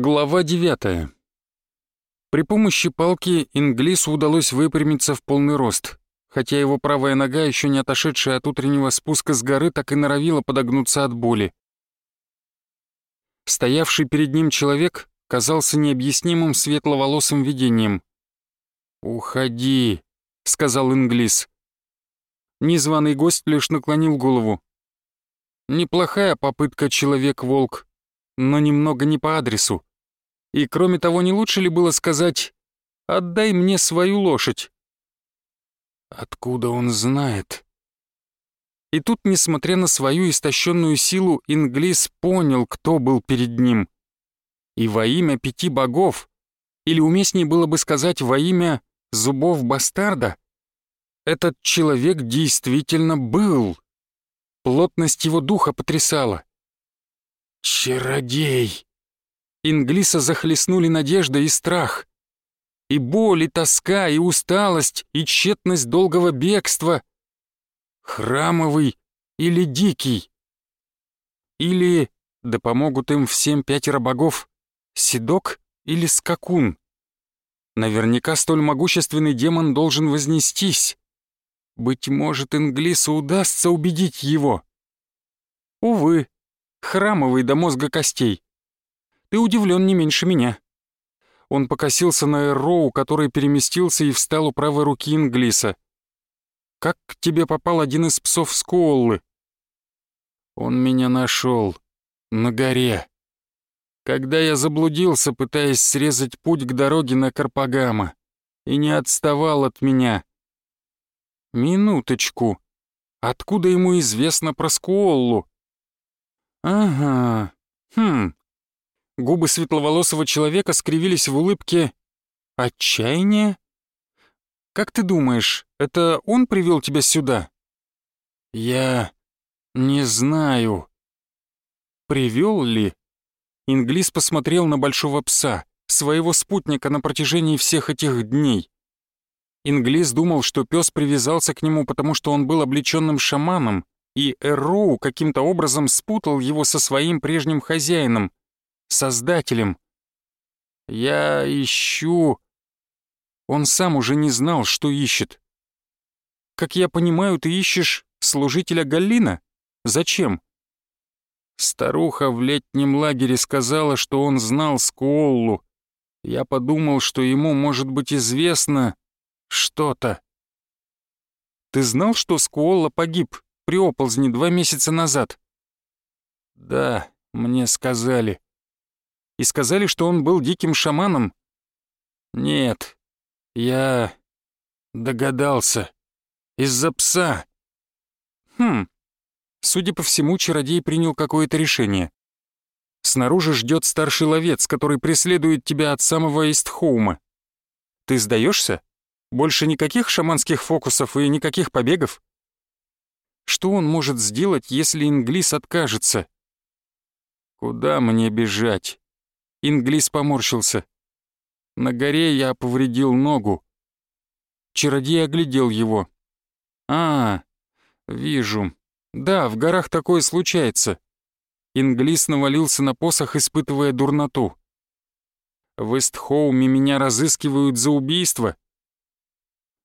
Глава 9. При помощи палки Инглису удалось выпрямиться в полный рост, хотя его правая нога, еще не отошедшая от утреннего спуска с горы, так и норовила подогнуться от боли. Стоявший перед ним человек казался необъяснимым светловолосым видением. «Уходи», — сказал Инглис. Незваный гость лишь наклонил голову. «Неплохая попытка, человек-волк, но немного не по адресу. И кроме того, не лучше ли было сказать «отдай мне свою лошадь»?» Откуда он знает? И тут, несмотря на свою истощенную силу, Инглис понял, кто был перед ним. И во имя пяти богов, или уместнее было бы сказать во имя зубов бастарда, этот человек действительно был. Плотность его духа потрясала. «Чародей!» Инглиса захлестнули надежда и страх. И боль, и тоска, и усталость, и тщетность долгого бегства. Храмовый или дикий? Или, да помогут им всем пятеро богов, седок или скакун? Наверняка столь могущественный демон должен вознестись. Быть может, Инглису удастся убедить его. Увы, храмовый до мозга костей. Ты удивлен не меньше меня». Он покосился на Эрроу, который переместился и встал у правой руки Инглиса. «Как к тебе попал один из псов Сколлы?» «Он меня нашел. На горе. Когда я заблудился, пытаясь срезать путь к дороге на Карпагама, и не отставал от меня». «Минуточку. Откуда ему известно про Сколлу?» «Ага. Хм. Губы светловолосого человека скривились в улыбке отчаяния. «Как ты думаешь, это он привел тебя сюда?» «Я не знаю». «Привел ли?» Инглис посмотрел на большого пса, своего спутника на протяжении всех этих дней. Инглис думал, что пес привязался к нему, потому что он был облеченным шаманом, и Эроу каким-то образом спутал его со своим прежним хозяином, Создателем. Я ищу... Он сам уже не знал, что ищет. Как я понимаю, ты ищешь служителя Галлина? Зачем? Старуха в летнем лагере сказала, что он знал Скуоллу. Я подумал, что ему может быть известно что-то. Ты знал, что Скуолла погиб при оползне два месяца назад? Да, мне сказали и сказали, что он был диким шаманом? Нет, я догадался. Из-за пса. Хм. Судя по всему, чародей принял какое-то решение. Снаружи ждет старший ловец, который преследует тебя от самого Истхоума. Ты сдаешься? Больше никаких шаманских фокусов и никаких побегов? Что он может сделать, если Инглис откажется? Куда мне бежать? Инглис поморщился. На горе я повредил ногу. Чародей оглядел его. «А, вижу. Да, в горах такое случается». Инглис навалился на посох, испытывая дурноту. «В Эстхоуме меня разыскивают за убийство».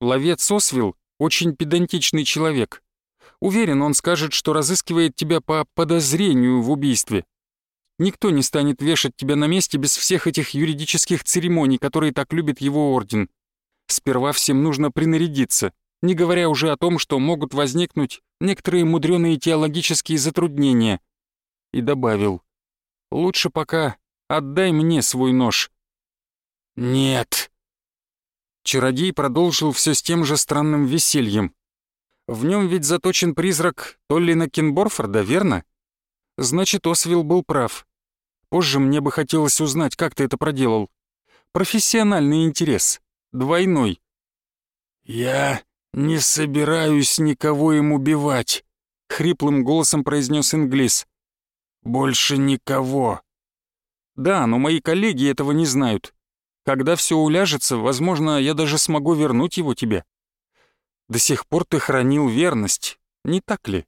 Ловец Освилл — очень педантичный человек. Уверен, он скажет, что разыскивает тебя по подозрению в убийстве. Никто не станет вешать тебя на месте без всех этих юридических церемоний, которые так любит его орден. Сперва всем нужно принарядиться, не говоря уже о том, что могут возникнуть некоторые мудреные теологические затруднения. И добавил, «Лучше пока отдай мне свой нож». «Нет». Чародей продолжил все с тем же странным весельем. В нем ведь заточен призрак Толлина Кенборфорда, верно? Значит, Освилл был прав. Позже мне бы хотелось узнать, как ты это проделал. Профессиональный интерес. Двойной. «Я не собираюсь никого им убивать», — хриплым голосом произнес Инглис. «Больше никого». «Да, но мои коллеги этого не знают. Когда все уляжется, возможно, я даже смогу вернуть его тебе. До сих пор ты хранил верность, не так ли?»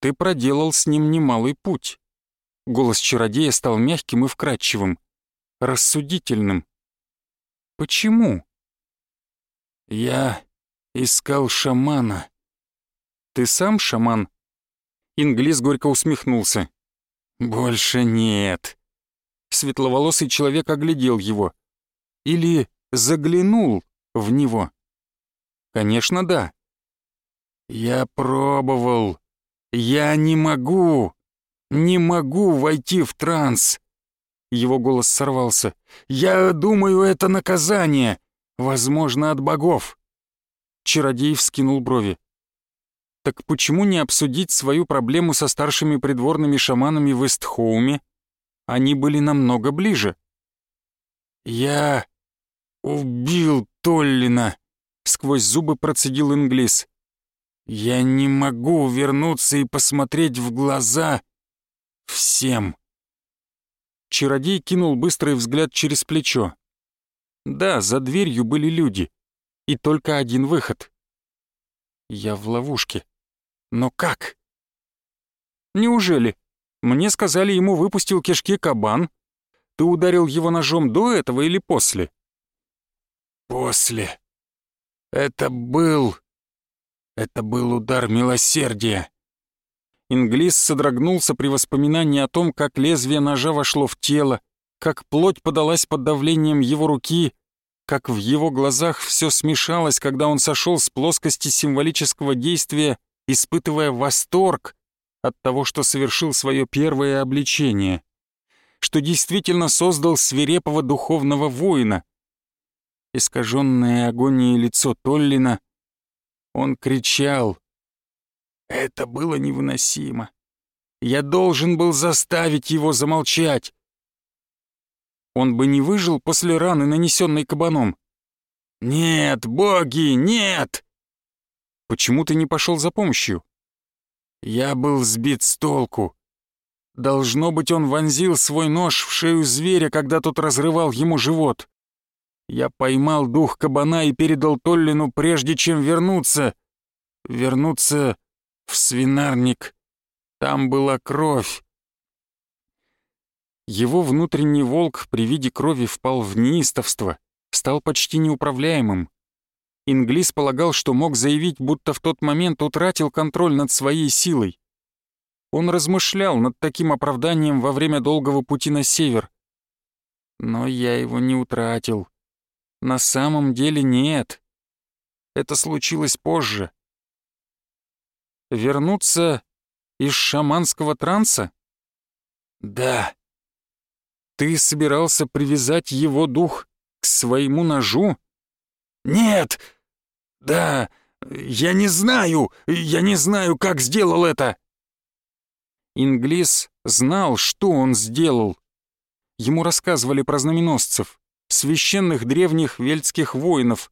Ты проделал с ним немалый путь». Голос чародея стал мягким и вкрадчивым. рассудительным. Почему? Я искал шамана. Ты сам шаман? Инглис горько усмехнулся. Больше нет. Светловолосый человек оглядел его. Или заглянул в него. Конечно, да. Я пробовал. Я не могу. Не могу войти в транс. Его голос сорвался. «Я думаю, это наказание. Возможно, от богов». Чародей вскинул брови. «Так почему не обсудить свою проблему со старшими придворными шаманами в Эстхоуме? Они были намного ближе». «Я убил Толлина», — сквозь зубы процедил Инглис. «Я не могу вернуться и посмотреть в глаза всем». Чародей кинул быстрый взгляд через плечо. Да, за дверью были люди. И только один выход. Я в ловушке. Но как? Неужели? Мне сказали, ему выпустил кишки кабан. Ты ударил его ножом до этого или после? После. Это был... Это был удар милосердия. Инглис содрогнулся при воспоминании о том, как лезвие ножа вошло в тело, как плоть подалась под давлением его руки, как в его глазах все смешалось, когда он сошел с плоскости символического действия, испытывая восторг от того, что совершил свое первое обличение, что действительно создал свирепого духовного воина. Искаженное агонией лицо Толлина, он кричал, это было невыносимо. Я должен был заставить его замолчать. Он бы не выжил после раны, нанесенной кабаном. «Нет, боги, нет!» «Почему ты не пошел за помощью?» «Я был сбит с толку. Должно быть, он вонзил свой нож в шею зверя, когда тот разрывал ему живот. Я поймал дух кабана и передал Толлину, прежде чем вернуться. Вернуться в свинарник. Там была кровь. Его внутренний волк при виде крови впал в неистовство, стал почти неуправляемым. Инглис полагал, что мог заявить, будто в тот момент утратил контроль над своей силой. Он размышлял над таким оправданием во время долгого пути на север. Но я его не утратил. На самом деле нет. Это случилось позже вернуться из шаманского транса? Да. Ты собирался привязать его дух к своему ножу? Нет. Да, я не знаю, я не знаю, как сделал это. Инглис знал, что он сделал. Ему рассказывали про знаменосцев, священных древних вельтских воинов,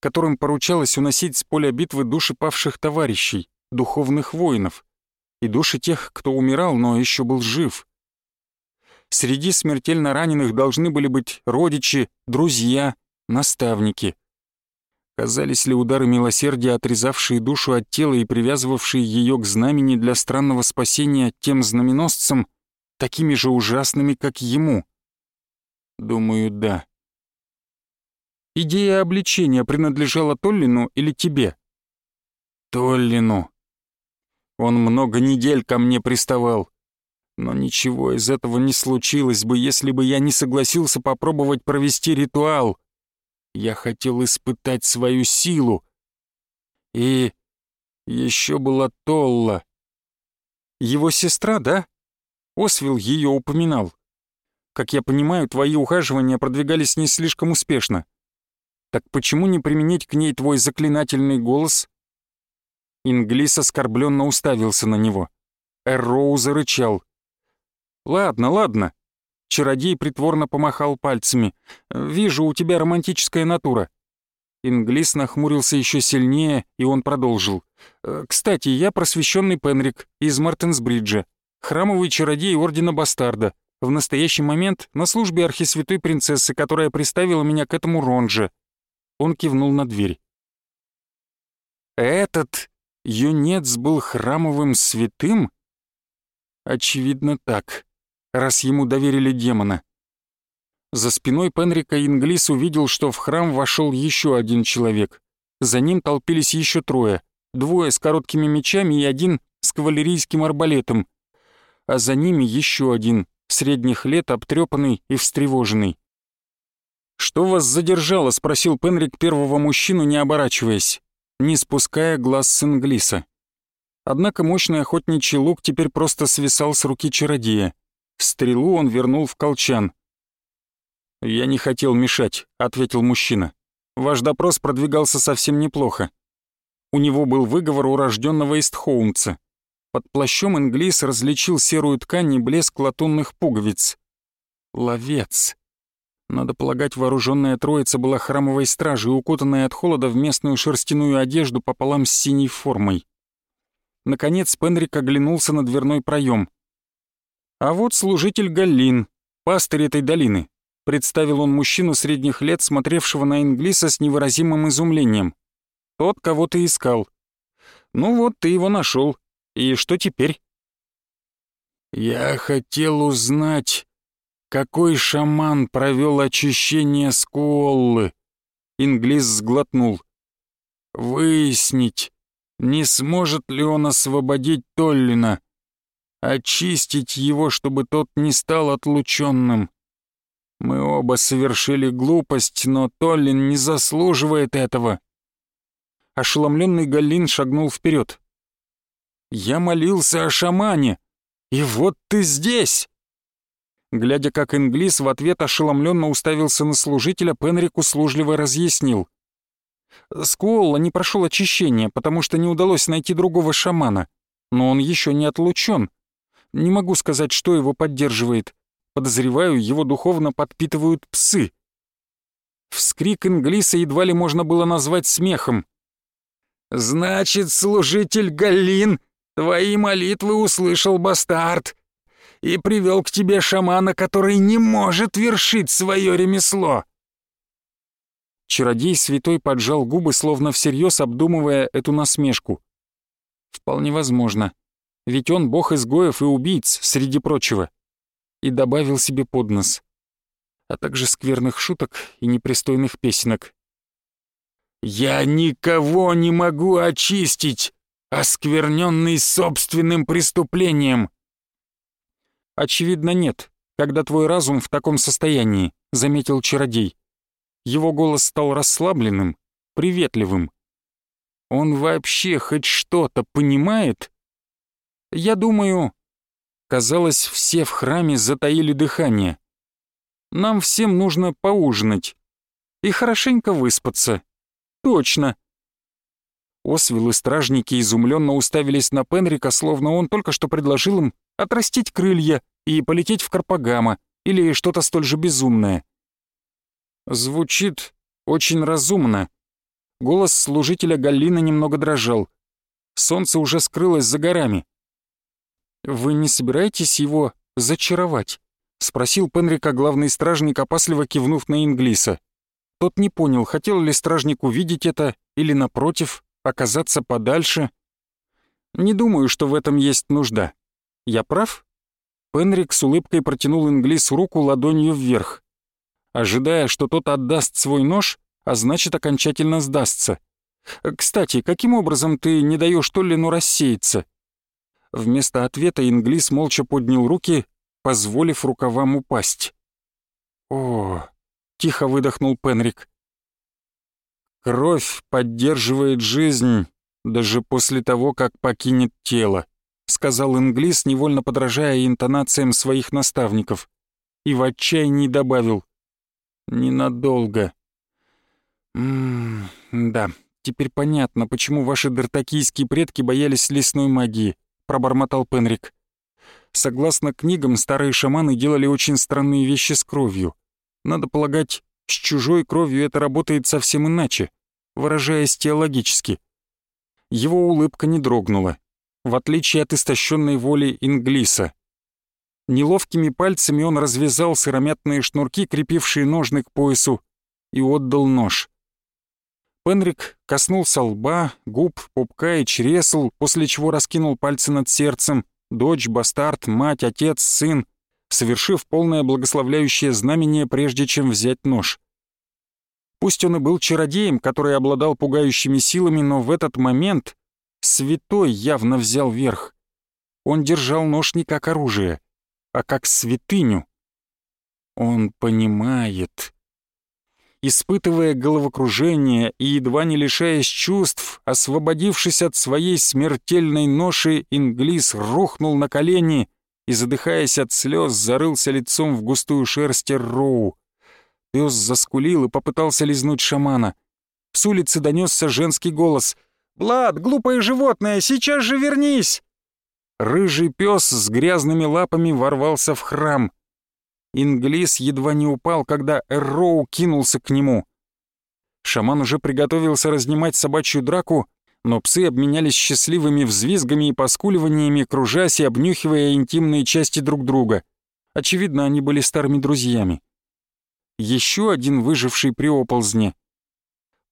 которым поручалось уносить с поля битвы души павших товарищей духовных воинов и души тех, кто умирал, но еще был жив. Среди смертельно раненых должны были быть родичи, друзья, наставники. Казались ли удары милосердия, отрезавшие душу от тела и привязывавшие ее к знамени для странного спасения тем знаменосцам, такими же ужасными, как ему? Думаю, да. Идея обличения принадлежала Толлину или тебе? Толлину. Он много недель ко мне приставал. Но ничего из этого не случилось бы, если бы я не согласился попробовать провести ритуал. Я хотел испытать свою силу. И еще была Толла. Его сестра, да? Освил ее упоминал. Как я понимаю, твои ухаживания продвигались не слишком успешно. Так почему не применить к ней твой заклинательный голос Инглис оскорбленно уставился на него. Эрроу зарычал. «Ладно, ладно». Чародей притворно помахал пальцами. «Вижу, у тебя романтическая натура». Инглис нахмурился еще сильнее, и он продолжил. «Э, «Кстати, я просвещенный Пенрик из Мартинсбриджа, храмовый чародей Ордена Бастарда, в настоящий момент на службе архисвятой принцессы, которая приставила меня к этому Ронже». Он кивнул на дверь. «Этот юнец был храмовым святым? Очевидно так, раз ему доверили демона. За спиной Пенрика Инглис увидел, что в храм вошел еще один человек. За ним толпились еще трое, двое с короткими мечами и один с кавалерийским арбалетом, а за ними еще один, средних лет, обтрепанный и встревоженный. «Что вас задержало?» — спросил Пенрик первого мужчину, не оборачиваясь, не спуская глаз с Инглиса. Однако мощный охотничий лук теперь просто свисал с руки чародея. Стрелу он вернул в колчан. «Я не хотел мешать», — ответил мужчина. «Ваш допрос продвигался совсем неплохо. У него был выговор урожденного Истхоунца. Под плащом Инглис различил серую ткань и блеск латунных пуговиц. Ловец. Надо полагать, вооруженная троица была храмовой стражей, укутанная от холода в местную шерстяную одежду пополам с синей формой. Наконец Пенрик оглянулся на дверной проем. «А вот служитель Галлин, пастырь этой долины», представил он мужчину средних лет, смотревшего на Инглиса с невыразимым изумлением. «Тот, кого ты искал. Ну вот, ты его нашел. И что теперь?» «Я хотел узнать, какой шаман провел очищение Скуоллы?» Инглис сглотнул. «Выяснить, не сможет ли он освободить Толлина, очистить его, чтобы тот не стал отлученным. Мы оба совершили глупость, но Толлин не заслуживает этого». Ошеломленный Галин шагнул вперед. «Я молился о шамане, и вот ты здесь!» Глядя, как Инглис в ответ ошеломленно уставился на служителя, Пенрик услужливо разъяснил. Скуолла не прошел очищения, потому что не удалось найти другого шамана, но он еще не отлучен. Не могу сказать, что его поддерживает. Подозреваю, его духовно подпитывают псы. Вскрик Инглиса едва ли можно было назвать смехом. «Значит, служитель Галин, твои молитвы услышал бастард и привел к тебе шамана, который не может вершить свое ремесло». Чародей святой поджал губы, словно всерьез обдумывая эту насмешку. Вполне возможно, ведь он бог изгоев и убийц, среди прочего. И добавил себе под нос. А также скверных шуток и непристойных песенок. «Я никого не могу очистить, оскверненный собственным преступлением!» «Очевидно, нет, когда твой разум в таком состоянии», — заметил чародей. Его голос стал расслабленным, приветливым. «Он вообще хоть что-то понимает?» «Я думаю...» Казалось, все в храме затаили дыхание. «Нам всем нужно поужинать и хорошенько выспаться. Точно!» Освил и стражники изумленно уставились на Пенрика, словно он только что предложил им отрастить крылья и полететь в Карпагама или что-то столь же безумное. Звучит очень разумно. Голос служителя Галлина немного дрожал. Солнце уже скрылось за горами. «Вы не собираетесь его зачаровать?» — спросил Пенрика главный стражник, опасливо кивнув на Инглиса. Тот не понял, хотел ли стражник увидеть это или, напротив, оказаться подальше. «Не думаю, что в этом есть нужда. Я прав?» Пенрик с улыбкой протянул Инглис руку ладонью вверх, ожидая, что тот отдаст свой нож, а значит, окончательно сдастся. «Кстати, каким образом ты не даешь Толлину рассеяться?» Вместо ответа Инглис молча поднял руки, позволив рукавам упасть. «О!» — тихо выдохнул Пенрик. «Кровь поддерживает жизнь даже после того, как покинет тело», — сказал Инглис, невольно подражая интонациям своих наставников, и в отчаянии добавил «Ненадолго». «Ммм, да, теперь понятно, почему ваши дартакийские предки боялись лесной магии», — пробормотал Пенрик. Согласно книгам, старые шаманы делали очень странные вещи с кровью. Надо полагать, с чужой кровью это работает совсем иначе, выражаясь теологически. Его улыбка не дрогнула в отличие от истощенной воли Инглиса. Неловкими пальцами он развязал сыромятные шнурки, крепившие ножны к поясу, и отдал нож. Пенрик коснулся лба, губ, пупка и чресл, после чего раскинул пальцы над сердцем. Дочь, бастард, мать, отец, сын. совершив полное благословляющее знамение, прежде чем взять нож. Пусть он и был чародеем, который обладал пугающими силами, но в этот момент святой явно взял верх. Он держал нож не как оружие, а как святыню. Он понимает. Испытывая головокружение и едва не лишаясь чувств, освободившись от своей смертельной ноши, Инглис рухнул на колени и, задыхаясь от слез, зарылся лицом в густую шерсть Роу. Пес заскулил и попытался лизнуть шамана. С улицы донесся женский голос. «Блад, глупое животное, сейчас же вернись!» Рыжий пес с грязными лапами ворвался в храм. Инглис едва не упал, когда Эрроу кинулся к нему. Шаман уже приготовился разнимать собачью драку, но псы обменялись счастливыми взвизгами и поскуливаниями, кружась и обнюхивая интимные части друг друга. Очевидно, они были старыми друзьями. Еще один выживший при оползне.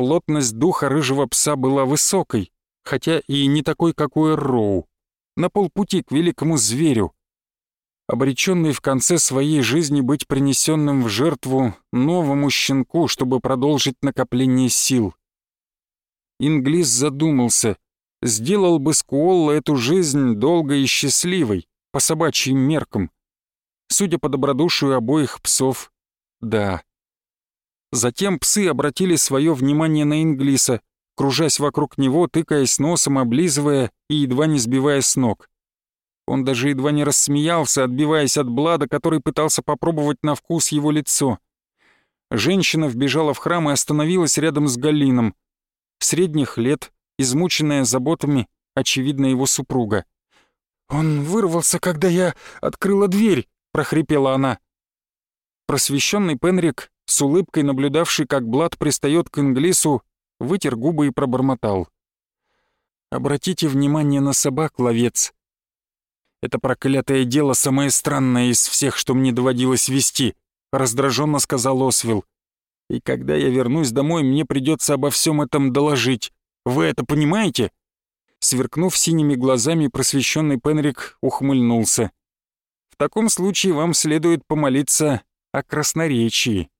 Плотность духа рыжего пса была высокой, хотя и не такой, как у Эрроу на полпути к великому зверю, обреченный в конце своей жизни быть принесенным в жертву новому щенку, чтобы продолжить накопление сил. Инглис задумался, сделал бы Скуолла эту жизнь долгой и счастливой, по собачьим меркам. Судя по добродушию обоих псов, да. Затем псы обратили свое внимание на Инглиса, кружась вокруг него, тыкаясь носом, облизывая и едва не сбивая с ног. Он даже едва не рассмеялся, отбиваясь от Блада, который пытался попробовать на вкус его лицо. Женщина вбежала в храм и остановилась рядом с Галином. Средних лет, измученная заботами, очевидно, его супруга. «Он вырвался, когда я открыла дверь», — прохрипела она. Просвещенный Пенрик, с улыбкой наблюдавший, как Блад пристает к Инглису, вытер губы и пробормотал. «Обратите внимание на собак, ловец. Это проклятое дело самое странное из всех, что мне доводилось вести», — раздраженно сказал Освил. «И когда я вернусь домой, мне придется обо всем этом доложить. Вы это понимаете?» Сверкнув синими глазами, просвещенный Пенрик ухмыльнулся. «В таком случае вам следует помолиться о красноречии».